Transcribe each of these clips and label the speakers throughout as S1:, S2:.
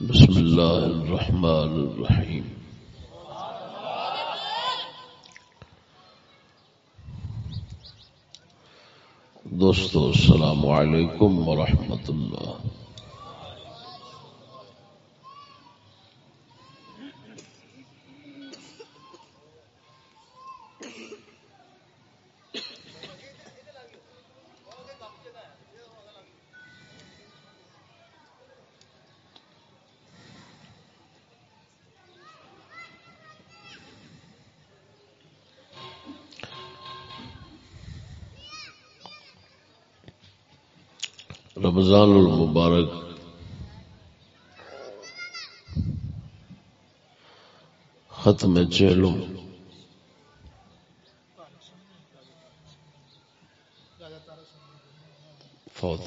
S1: بسم الله الرحمن الرحيم دوستو السلام علیکم ورحمۃ اللہ۔ رمضان المبارک۔ ختم چیلوں فوت۔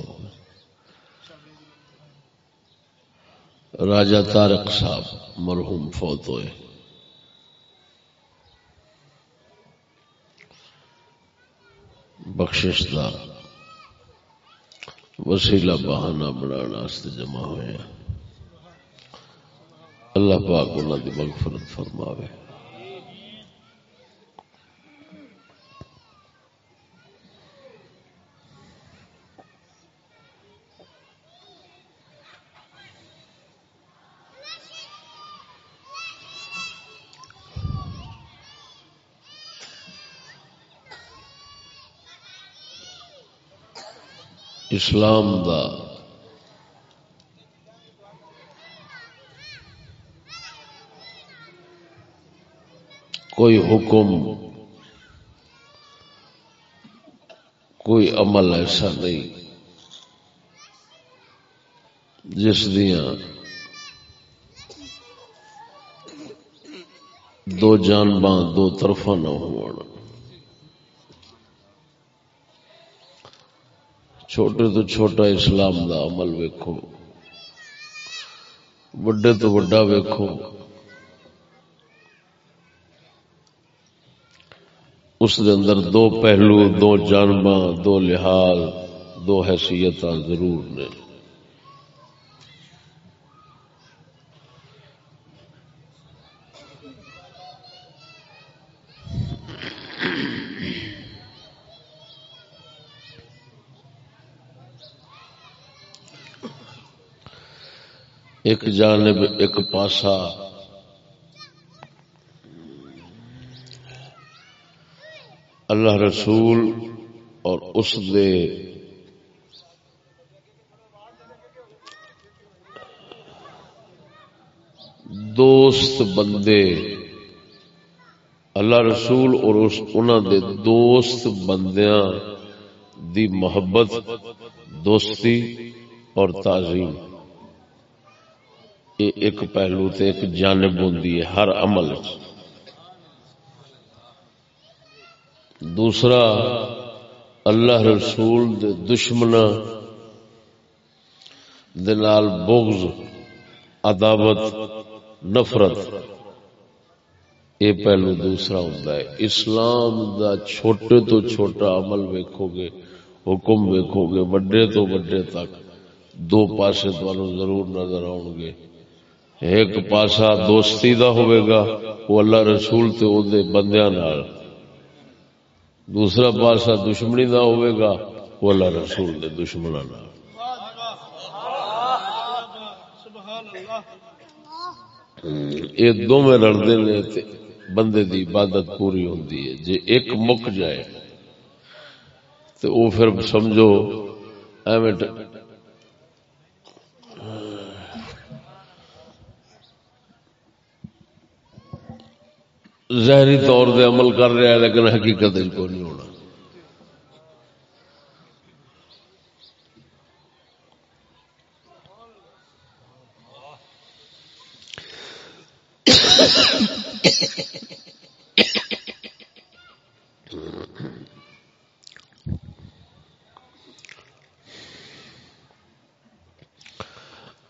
S1: راجہ تارک صاحب مرحوم فوت ہوئے۔ بخشش دار۔ وسیلہ بہانہ بنا جمع ہوئے اللہ پاک انہوں کی مغفرت فرماوے۔ اسلام دا۔ کوئی حکم، کوئی عمل ایسا نہیں۔ جس دیا دو جانباں دو طرف نہ ہو چھوٹے تو چھوٹا اسلام دا عمل ویکھو، وڈے تو وڈا ویکھو۔ اس دے اندر دو پہلو، دو جانباں، دو لحاظ، دو حیثیت ضرور نے۔ ایک جانب، ایک پاسا۔ اللہ رسول اور اس دے۔ دوست بندے۔ اللہ رسول اور انہوں دے دوست بندیاں دی محبت، دوستی اور تعظیم۔ ایک پہلو تے ایک جانب ہوں ہر عمل دوسرا، اللہ رسول دے دشمن دلال بغض، عداوت، نفرت۔ یہ پہلو دوسرا ہوں اسلام دا چھوٹے تو چھوٹا عمل ویکھو گے حکم ویکھو گے وڈے تو وڈے تک دو پاسے تو ضرور نظر آؤ گے ایک پاسا دوستی دا ہوئے گا، وہ اللہ رسول تے او دے بندیاں نال۔ دوسرا پاسا دشمنی دا ہوئے گا، وہ اللہ رسول دے دشمنوں نال۔ یہ دو میں لڑتے نے بندے دی عبادت پوری ہوندی ہے۔ جے ایک مک جائے تو وہ پھر سمجھو، ایویں ظاہری طور سے عمل کر رہا ہے لیکن حقیقت کو نہیں ہونا۔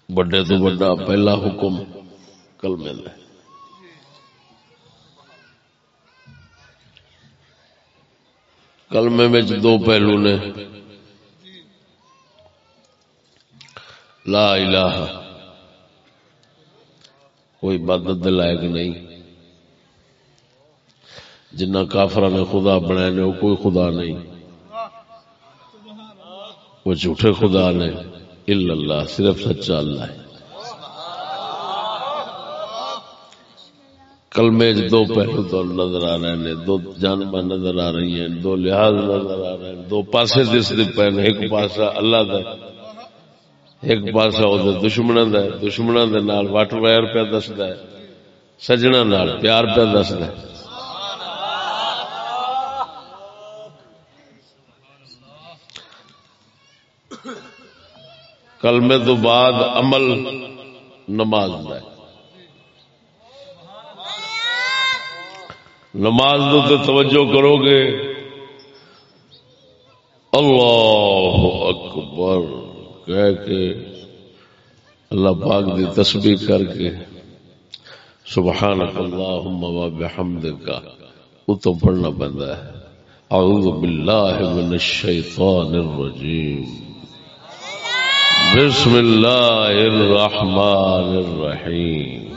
S1: بڑے تو بڑا پہلا حکم کل مل ہے۔ کلمے میں دو پہلو نے۔ لا الہ۔ کوئی عبادت لائق نہیں۔ جنہ کافر نے خدا بنائے نے، وہ کوئی خدا نہیں۔ وہ جھوٹے خدا نے۔ اللہ، صرف سچا اللہ ہے۔ کلمے دو پہلو تو نظر آ رہے ہیں، دو جانب نظر آ رہی ہیں، دو لحاظ نظر آ رہے ہیں، دو پاسے دس پہ ایک پاسا اللہ دا ایک پاسا وہ دشمن دا دشمن دے نال وٹ ویر پہ دستا ہے، سجنا نال پیار پہ دستا ہے۔ کلمے تو بعد عمل نماز ہے۔ نماز تو توجہ کرو گے۔ اللہ اکبر۔ کہہ کے اللہ پاک دی تسبیح کر کے سبحانک اللہم و بحمدکا وہ تو پڑھنا بندہ ہے۔ اعوذ باللہ من الشیطان الرجیم۔ بسم اللہ الرحمن الرحیم۔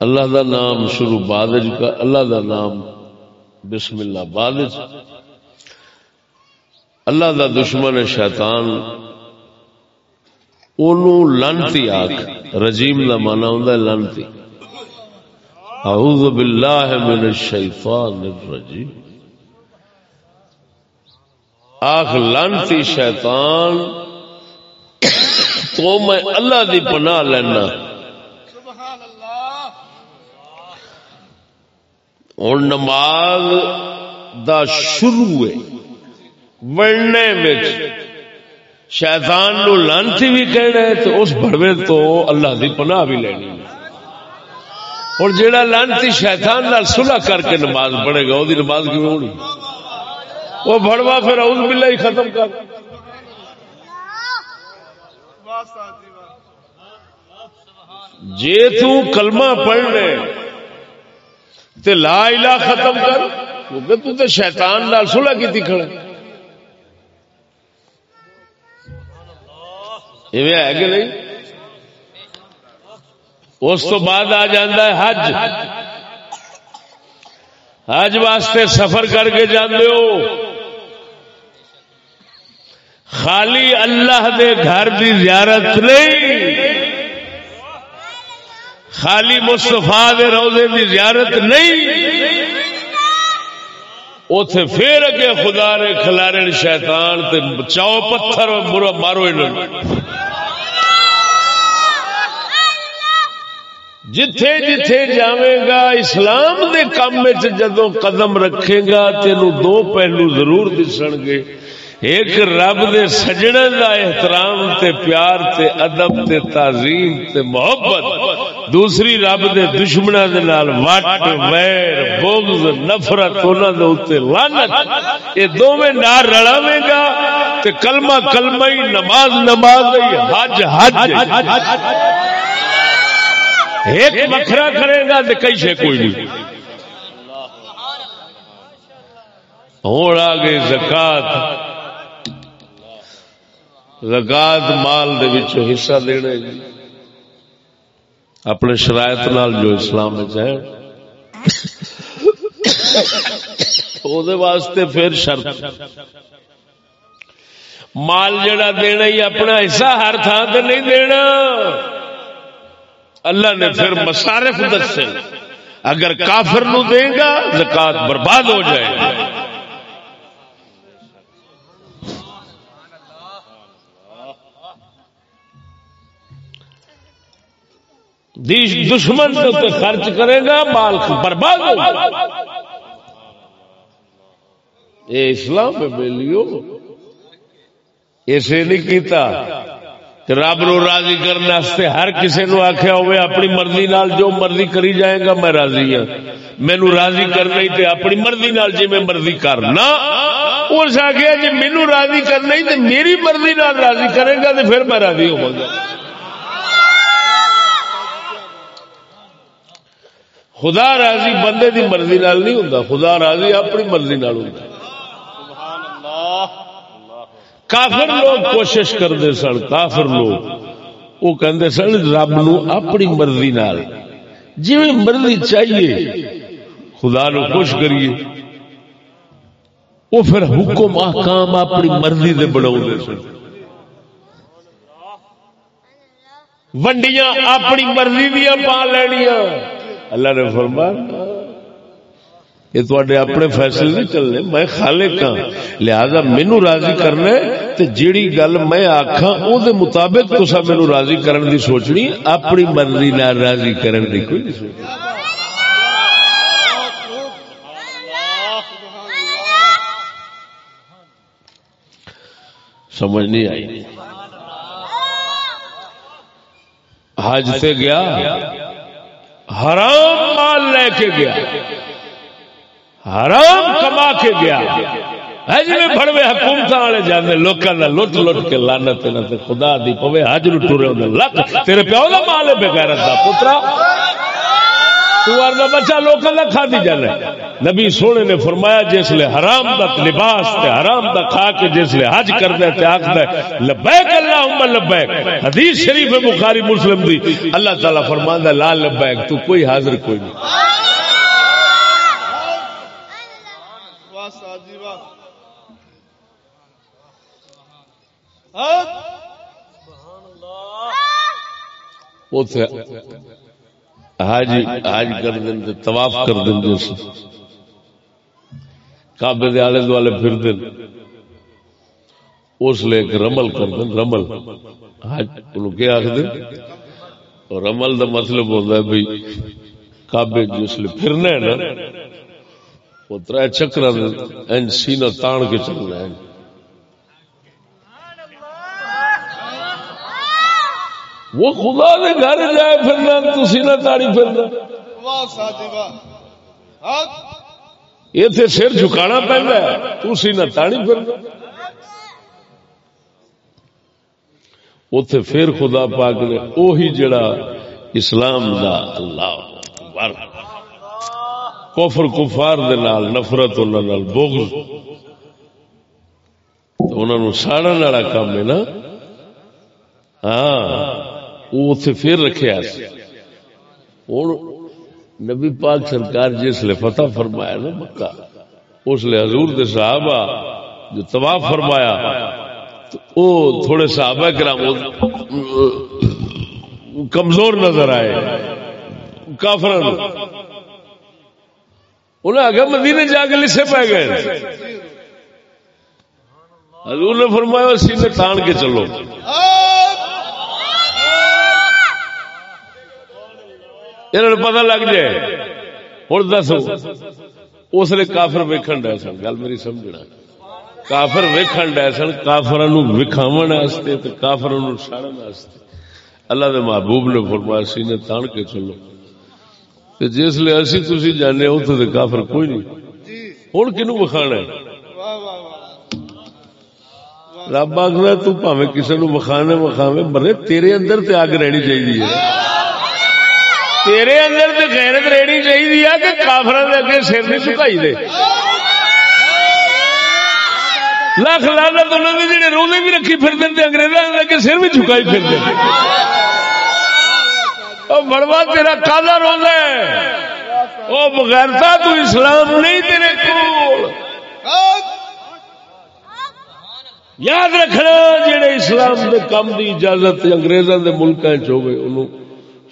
S1: اللہ دا نام شروع بعد کا اللہ دا نام بسم اللہ بعد اللہ دا دشمن شیطان اونوں لانتی آکھ رجیم دا مانا ہوندا ہے لانتی۔ اعوذ باللہ من الشیطان الرجیم۔ آخ، لانتی شیطان، تو میں اللہ دی پناہ لینا۔ اور نماز دا شروع ہے۔ بڑھنے شیطان نو لانتی بھی کہنا ہے تو اس بڑوے تو اللہ دی پناہ بھی لینی اور جیڑا لانتی شیطان نال صلح کر کے نماز پڑھے گا وہ نماز کیوں ہونی؟ وہ بڑوا پھر اس بلا ہی ختم کر۔ جے تو کلمہ پڑھ لے تے لا الہ ختم کر کیونکہ تو تے شیطان نال سلا کی کھڑا ایویں ہے کہ نہیں؟ اس تو بعد آ جاندہ ہے حج۔ حج واسطے سفر کر کے جاندے ہو۔ خالی اللہ دے گھر دی زیارت نہیں۔ خالی مستفا دے روزے دی زیارت نہیں. اتے پھر اگے خدا نے کھلارے شیطان تے چاؤ پتھر برا مارو جتھے جتھے جاوے گا اسلام دے کام جدو قدم رکھے گا تینوں دو پہلو ضرور دسن گے. ایک رب دے سجنے دا احترام تے پیار تے ادب تے تعظیم تے محبت، دوسری رب دے دشمنوں دے نال وٹ، ویر، بغض، نفرت، انہاں دے اوتے لعنت۔ اے دوویں نال رلاویں گا تے کلمہ کلمہ ہی، نماز نماز ہی، حج حج۔ ایک وکھرا کرے گا تے کئی شے کوئی نہیں۔ ہوں آ گئی زکات۔ زکات مال دے وچوں حصہ دینا جی۔ اپنے شرائط نال جو اسلام ہے۔ دے واسطے پھر شرط۔ مال جڑا دینا ہی اپنا حصہ ہر تھان سے نہیں دینا۔ اللہ نے پھر مسارف دسے۔ اگر کافر نو دے گا، زکات برباد ہو جائے گا دشمن کے خرچ کرے گا، مال برباد یہ اسلام لیو اسے نہیں کیتا رب نو راضی کرنے ہر کسی نو آخیا ہوئے، اپنی مرضی نال جو مرضی کری جائے گا، میں راضی ہوں مینو راضی کرنا تے اپنی مرضی نال جی میں مرضی کرنا۔ اس آخیا جی مینو راضی کرنا تے میری مرضی نال راضی کرے گا تو پھر میں راضی ہوا خدا راضی بندے دی مرضی نال نہیں ہوں خدا راضی اپنی مرضی نال ہوں کافر لوگ کوشش کرتے سن کافر لوگ۔ وہ کہندے سن رب نو اپنی مرضی نال۔ جی مرضی چاہیے خدا نو خوش کریے۔ وہ پھر حکم احکام اپنی مرضی دے بنا سن۔ ونڈیاں اپنی مرضی دیا پا لینیا اللہ نے فرمایا، یہ تے اپنے فیصلے نہیں چلنے، میں خالق ہاں۔ لہذا مینو راضی کرنا تے جیڑی گل میں آخا او دے مطابق تو سب مینو راضی کرن دی سوچنی اپنی مرضی نہ راضی کرن دی کوئی نہیں سوچنی۔ سمجھ نہیں آئی۔ حج سے گیا۔ حرام مال لے کے گیا۔ حرام کما کے گیا۔ جی بڑے حکومت والے جانے لوکاں دا لٹ لٹ کے لانت خدا دی پوے حج نو ٹورے لک تیرے پیو کا مال ہے بغیرت پوترا پترا تو بچہ لوکاں دا کھا دی جانا نبی سونے نے فرمایا جس لے حرام دا لباس تے حرام دا کھا کے جس لے حج کر دے تے آکھدا ہے لبیک اللہم لبیک۔ حدیث شریف بخاری مسلم دی۔ اللہ تعالی فرماندا لا لبیک تو کوئی حاضر کوئی نہیں۔ حج حج کر دیں طواف کر دیں کابے دے آلے دوالے پھر دیں اس لے کے رمل کر دیں رمل۔ حج انہوں کیا آخ دیں رمل دا مطلب ہوتا ہے بھئی کابے جس لے پھرنا ہے نا، وہ ترائے چکرہ دیں سینہ تان کے چکرہ ہے وہ خدا دے گھر جائے پھرنا تھی نہ تاڑی پھرنا۔ یہ تھے سر جھکانا پہنتا ہے تھی نہ تاڑی پھرنا۔ اتے پھر خدا پاک نے اوہی جڑا اسلام دا اللہ۔ کفر کفار دے نال نفرت انہوں نال بغض۔ تو انہوں نے ساڑن والا کام ہے نا۔ ہاں۔ وہ اتنے پھر رکھے ہوں نبی پاک سرکار جس لیے فتح فرمایا نا مکہ، اس لیے حضور دے صحابہ جو طواف فرمایا، تو او تھوڑے صحابہ کرام کمزور نظر آئے کافران انہیں آگے مدینے جا کے لسے پہ گئے۔ حضور نے فرمایا، سینے تان کے چلو۔ پتا لگ جائے۔ ہوں دسو، اس لیے کافر ویکن ڈے سن۔ گل میری سمجھنا کافر ویکن ڈے سن کافر وکھاو کافر ساڑن اللہ دے محبوب نے فرمایا، سینے تان کے چلو۔ جس لیے اسی تھی جانے اتنے تو کافر کوئی نہیں۔ ہوں کنو وکھانا رب آخر تمے کسی نو وکھانے وکھاوے مرے تیرے اندر تے اگ رہنی چاہیے تیرے اندر تو غیرت رہنی چاہیے کہ کافر اگے سر نہیں چکائی دے۔ لکھ لانا تو انہوں نے جڑے روزے بھی رکھی پھر دیں انگریزوں اگے سر بھی چکائی پھر دیں بڑوا تیرا کالا روزہ ہے۔ وہ بغیرتا تو اسلام نہیں تیرے کو یاد رکھنا جڑے اسلام دے کام دی اجازت انگریزوں دے ملک چوگے انہوں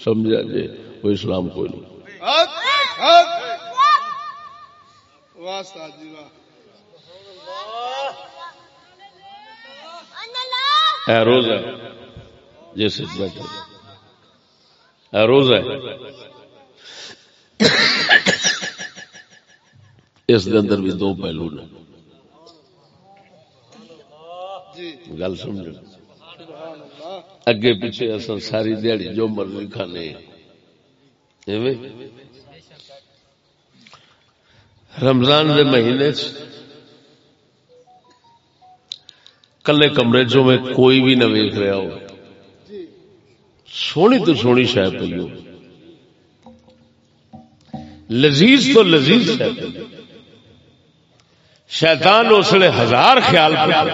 S1: سمجھا جائے کوئی اسلام کوئی نہیں۔ روز ہے جیسے روز ہے اس اندر بھی دو پہلو نے۔ گل سمجھ اگے پیچھے اصل ساری دیہڑی جو مرضی کھانے۔ رمضان دے مہینے کلے کمرے چو میں کوئی بھی نہ ویخ رہا ہو۔ سونی تو سونی شہ پی ہو۔ لذیذ تو لذیذ شہ شیطان اس لیے ہزار خیال پہ۔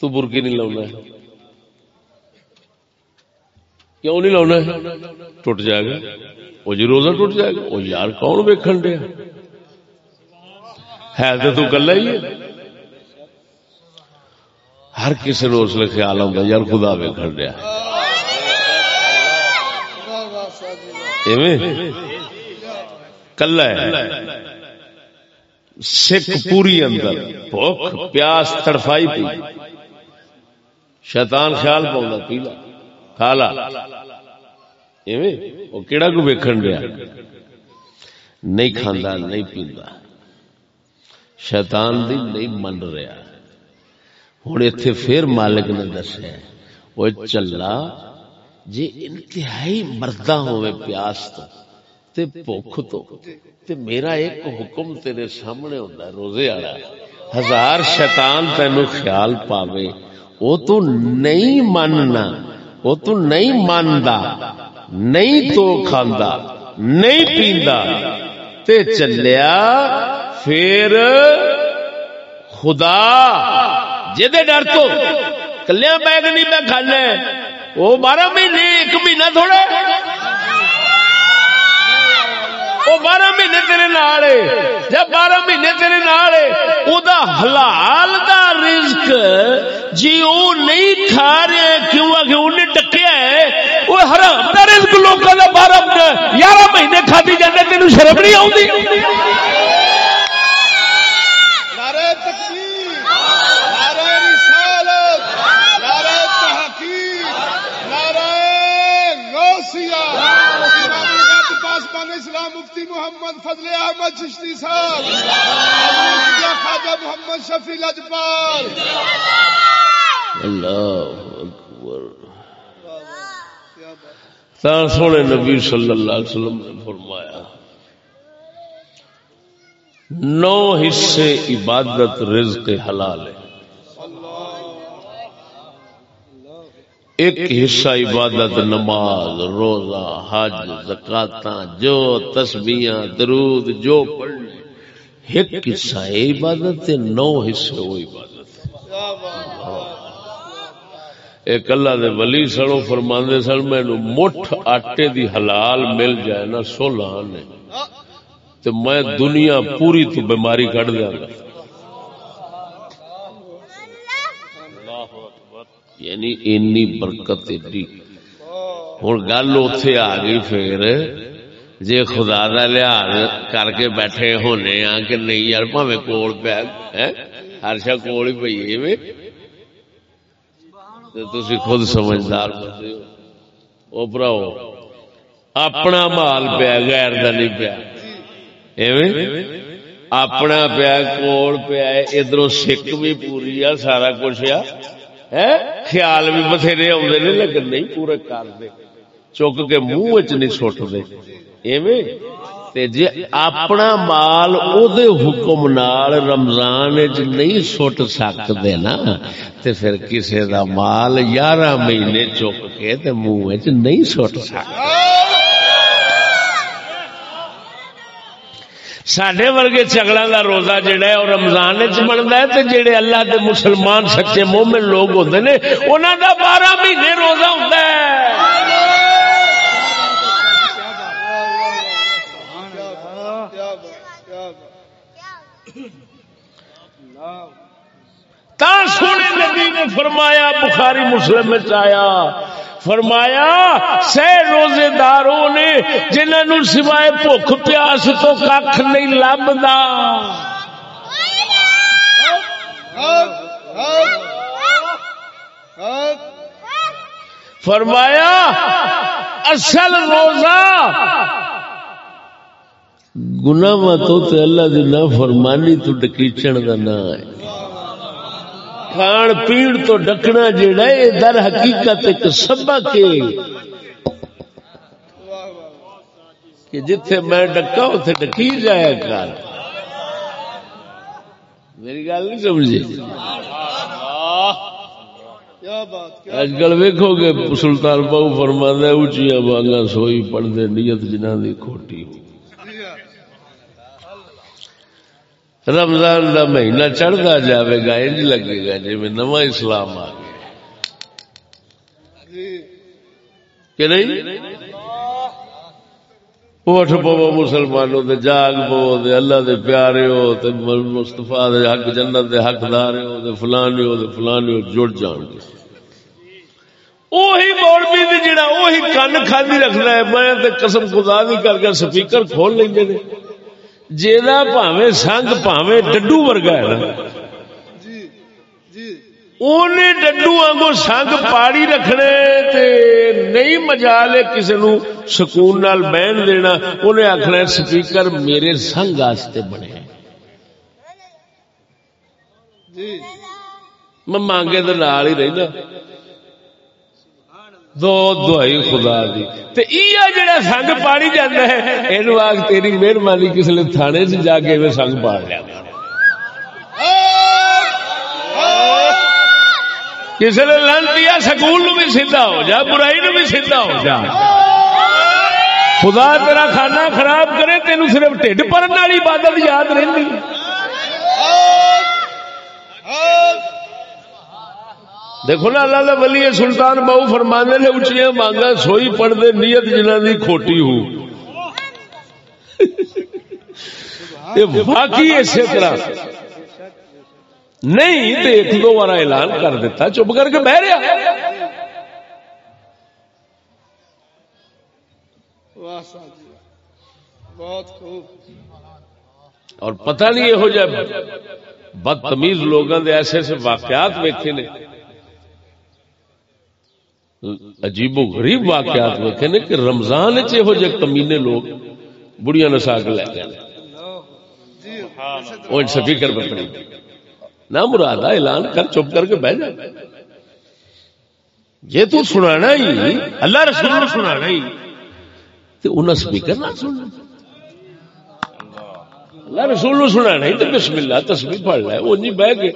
S1: تو برکی نہیں لاؤنا۔ کیوں نہیں لاؤنا ٹوٹ جائے گا۔ وہ جی روزہ ٹوٹ جائے گا۔ وہ یار کون ویکن دیا؟ ہے تو تو کلا ہی ہے۔ ہر کسی نے اس لیے خیال آتا یار خدا ویکن دیا۔ کلا ہے۔ سکھ پوری اندر۔ بھوک، پیاس، تڑفائی پی۔ شیطان خیال پاؤں پیلا کالا۔ وہ کہڑا کو ویکن دیا نہیں کھانا نہیں پیندا۔ شیطان دی نہیں من رہا۔ ہوں اتے پھر مالک نے دسیا وہ چلا جی انتہائی مردہ ہوئے پیاس تو، تے بھوک تو، تے میرا ایک حکم تیرے سامنے ہوتا ہے روزے والا۔ ہزار شیطان تینو خیال پاوے وہ تو نہیں مننا۔ وہ تو نہیں ماندا، نہیں تو کھاندا، نہیں پیندا۔ تے چلیا، پھر خدا، جدے ڈر تو کلیا بیگ نہیں میں کھانا وہ بارہ مہینے، ایک مہینہ تھوڑا وہ بارہ مہینے تیرے نال جب بارہ مہینے تیرے نال دا حلال دا رزق جی او نہیں کھا رہے، کیوں؟ آ کے انہیں ٹکیا ہے۔ وہ حرام دا رزق لوگوں دا بارہ یارہ مہینے کھادی جانے تینوں شرم نہیں آؤں سونے نبی صلی اللہ علیہ وسلم نے فرمایا نو حصے عبادت رزق حلال ہے ایک حصہ عبادت نماز روزہ حج زکات جو تسبیاں درود جو پڑھنے ایک حصہ عبادت نو حصے وہ عبادت ایک اللہ دے ولی سڑو فرماندے سن میں مٹھ آٹے دی حلال مل جائے نا، سولہ نے تو میں دنیا پوری تو بیماری کٹ دیا گا۔ یعنی اینی برکت ایڈی۔ ہوں گل اتے آ گئی پھر جی خدا کا لحاظ کر کے بیٹھے ہونے آ کہ نہیں یار، پاوے کول پیا ہر شا کول ہی پی تھی خود سمجھدار بنتے ہو۔ براؤ اپنا مال پیا، غیر کا نہیں پیا۔ اپنا پیا، کول پیا ادھر سکھ بھی پوری آ، سارا کچھ آ۔ خیال بھی بتھیرے آدھے نے، لیکن نہیں، پورے کرتے چک کے منہ چ نہیں سٹتے ایویں؟ جی اپنا مال او حکم نال رمضان چ نہیں سٹ سکتے نا، تے پھر کسی دا مال یارہ مہینے چک کے تے منہ چ نہیں سٹ سکتے سڈے ورگے چگڑا کا روزہ جہا ہے وہ رمضان بنتا ہے تو جہے اللہ کے مسلمان سچے مومن لوگ ہوتے ہیں انہوں کا بارہ مہینے روزہ ہوتا ہے۔ سونے نبی نے فرمایا، بخاری مسلم میں آیا، فرمایا، سہ روزے داروں نے جنہوں سوائے بھوک پیاس تو کھ نہیں لبدا فرمایا، اصل روزہ گنا تو اللہ دی نہ فرمانی تو ڈکیچن کا نام ہے۔ کھان پیڑ تو ڈکنا جڑا ہے در حقیقت ایک سبق ہے۔ کہ جتھے میں ڈکا اتنے ڈکی جایا کر میری گل نہیں سمجھے اج کل ویکو گے، سلطان بہو فرما اچیا بانگا سوئی پڑھتے نیت جنہ کی کھوٹی ہو۔ رمضان دا مہینہ چڑھتا جاوے گا، انج لگے گا جی میں نواں اسلام آ گیا۔ کہ نہیں؟ اٹھ پو مسلمانوں دے، جاگ پو دے، اللہ دے پیارے ہو تے مصطفیٰ دے حق، جنت دے حقدار ہو تے فلانے ہو تے فلانے ہو، جڑ جان۔ گے اوہی مولوی تے جڑا، اوہی کن کھاندی رکھدا ہے، میں تے قسم خدا دی کر کے سپیکر کھول لیندے نے۔ جیدا بھاویں سنگ بھاویں ڈڈو ورگا ہے نا۔
S2: جی جی۔
S1: ڈڈو آنگو سنگ پاڑی رکھنے تے نہیں مجالے کسی نو سکون نال بہن دینا۔ انہیں آخنا سپیکر میرے سنگ واسطے بنے۔
S2: جی۔
S1: میں مانگے تو نال ہی رہنا دو دعائی خدا دی۔ تے ایہ جڑا سنگ پاڑی جاتا ہے، اینو آگ تیری مہربانی کس لیے تھانے سے جا کے میں سنگ پاڑ لیا۔ کسی نے لن سکول نو بھی سیدھا ہو جا، برائی نو بھی سیدھا ہو جا۔ خدا تیرا کھانا خراب کرے تینو صرف ٹھڈ پرن والی عبادت یاد رہندی۔ دیکھو نا اللہ دے ولی سلطان بہو فرمانے نے اچھیاں مانگا، سوئی پڑھ دے، نیت جنہ دی کھوٹی ہو۔ واقعی اسی طرح۔ نہیں تو ایک دو بار اعلان کر دیتا، چپ کر کے بہ رہا۔
S2: بہت خوب
S1: اور پتہ نہیں یہ ہو جائے بدتمیز لوگوں دے ایسے ایسے واقعات ویکھے نے۔ عجیب و غریب واقعات ویکھے نے کہ رمضان چ یہو کمینے لوگ بڑیاں نسا کے لے گئے وہ سپیکر پہ نہ مراد اعلان کر، چپ کر کے بہ جا۔ یہ تو سنانا ہی، اللہ رسول نے سنانا ہی۔ تو سپیکر نہ سننا اللہ رسول نو سنا تو بسم اللہ تسبیح پڑھ لے۔ بہ کے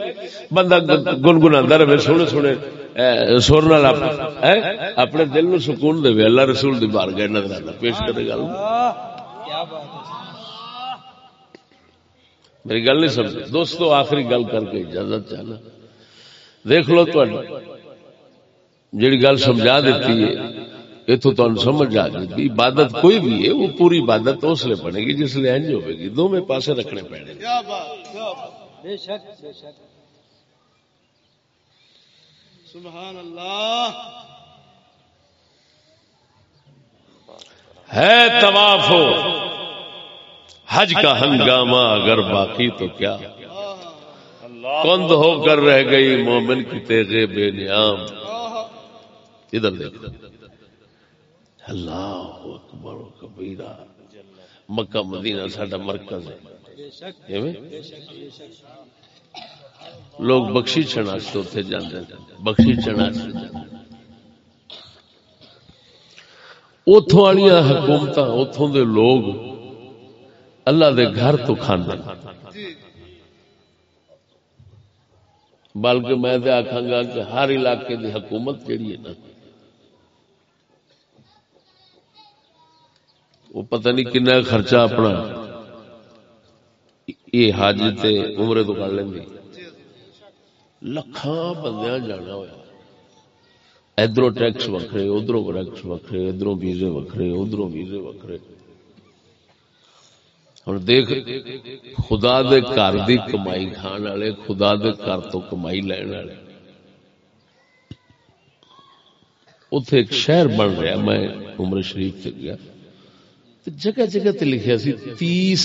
S1: بندہ گنگنا رہے، سونے سونے۔ سر نال اپنے دل نو سکون دے اللہ رسول دی بار گئے نظر آنا پیش کرے گل۔ میری گل نہیں سمجھ دوستو آخری گل کر کے اجازت چاہنا۔ دیکھ لو تو جیڑی گل سمجھا دیتی ہے یہ تو تمہیں سمجھ آ گئی عبادت کوئی بھی ہے وہ پوری عبادت اس لیے بنے گی جس لیے انج ہوئے گی۔ دو میں پاسے رکھنے پڑے گا
S2: کیا بات کیا بات سبحان اللہ۔
S1: ہے طواف ہو حج کا ہنگامہ اگر باقی تو کیا؟ کند ہو کر رہ گئی مومن کی تیغے بے نیام۔ ادھر دیکھ اللہ اکبر و کبیرہ۔ مکہ مدینہ ساڈا مرکز ہے؟ لوگ بخشی چنا سے اتنے جاندے ہیں، بخشی چنا اتوں والی حکومت اتوں دے لوگ اللہ دے گھر تو کھانے بلکہ میں تو آخا گا کہ ہر علاقے دی حکومت جیڑی ہے نا، وہ پتہ نہیں کنا خرچہ اپنا، یہ حج تے عمرے تو کر لیں گے۔ لکھاں بندیاں جانا ہوا ادھروں ٹیکس وکھرے، ادھروں ٹیکس وکھرے، ادھروں ویزے وکھرے، ادھروں ویزے وکھرے۔ ہوں دیکھ، خدا دے گھر دی کمائی کھان والے، خدا دے گھر تو کمائی لین والے۔ اتے ایک شہر بن رہا میں عمر شریف سے گیا۔ جگہ جگہ تے لکھیا سی، تیس،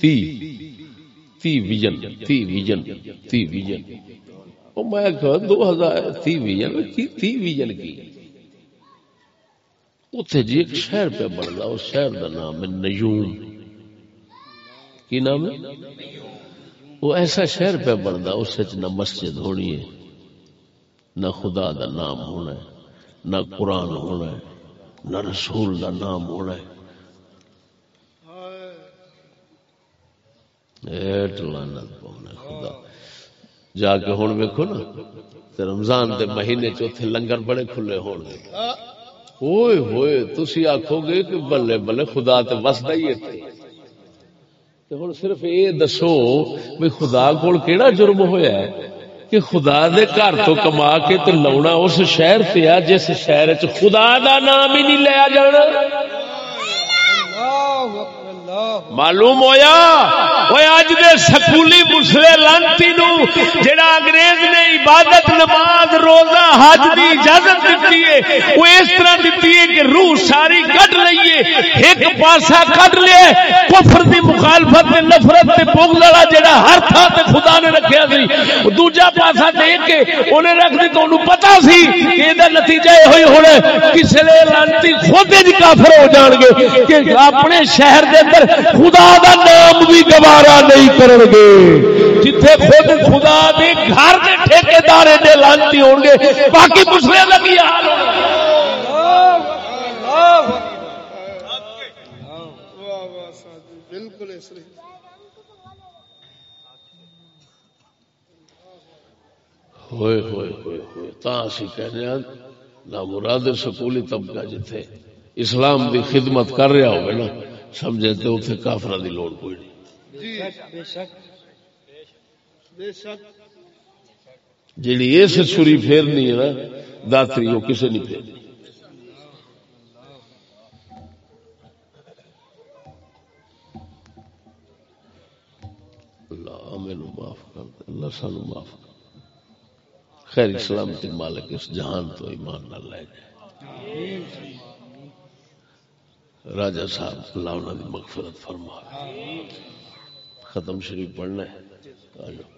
S1: تی تی ویژن تی ویژن تی ویژن۔ او میں کہا دو ہزار تی ویژن کی تی ویژن کی اتے جی ایک شہر پہ بن اس شہر کا نام ہے نیوم۔ کی نام ہے؟ وہ ایسا شہر پہ بنتا اس وچ نہ مسجد ہونی ہے، نہ خدا دا نام ہونا ہے، نہ قرآن ہونا ہے، نہ رسول دا نام ہونا ہے۔ ایٹ لعنت پاؤنا خدا۔ جا کے ہوں ویکو نا تے رمضان دے مہینے چوتھے لنگر بڑے کھلے ہون گے۔ ہوئے ہوئے تسی آکھو گے کہ بلے بلے خدا تے وسدا ہی ہے تے۔ ہن صرف یہ دسو بھی خدا کول کیڑا جرم ہویا ہے کہ خدا دے گھر تو کما کے تے لاؤنا اس شہر سے آ جس شہر چ خدا دا نام ہی نہیں لیا جانا۔ معلوم ہویا؟ وہ اج دے سکولی مسلے لانتی نو جڑا انگریز نے عبادت نماز روزہ حج دی اجازت دیتی ہے وہ اس طرح دیتی ہے کہ روح ساری کٹ لئیے ایک پاسا کٹ لے کفر دی مخالفت تے نفرت تے بغض والا جڑا ہر تھا تے خدا نے رکھیا سی دوجا پاسا دیکھ کے انہیں رکھ دی تو انہوں پتا سی کہ یہ نتیجہ یہ ہوئی ہونا کسی لے لانتی خود ہی کافر ہو جان گے کہ اپنے شہر دے اندر خدا دا نام بھی گواہ گوارا نہیں کرن گے۔ جتھے خود خدا دے گھر دے ٹھیکیدار دے لانتی ہون گے باقی دوسرے دا کی حال
S2: بالکل اس لیے۔
S1: ہوئے ہوئے ہوئے ہوئے۔ تا اسی کہنے ہیں نا مراد سکولی طبقہ جتھے اسلام دی خدمت کر رہا ہوگا نا سمجھے تو اتنے کافرہ دی لوڑ کوئی نہیں۔
S2: جی۔ بے شک بے شک۔
S1: جیڑی یہ سے چھری پھیرنی ہے نا داتری وہ کسے نہیں پھیرنی۔ اللہ میرے معاف کر دے اللہ سانو معاف کر دے۔ خیر سلامتی مالک اس جہان تو ایمان نہ لے جائے۔ راجہ صاحب اللہ انہوں نے مغفرت فرما ختم شریف پڑھنا ہے۔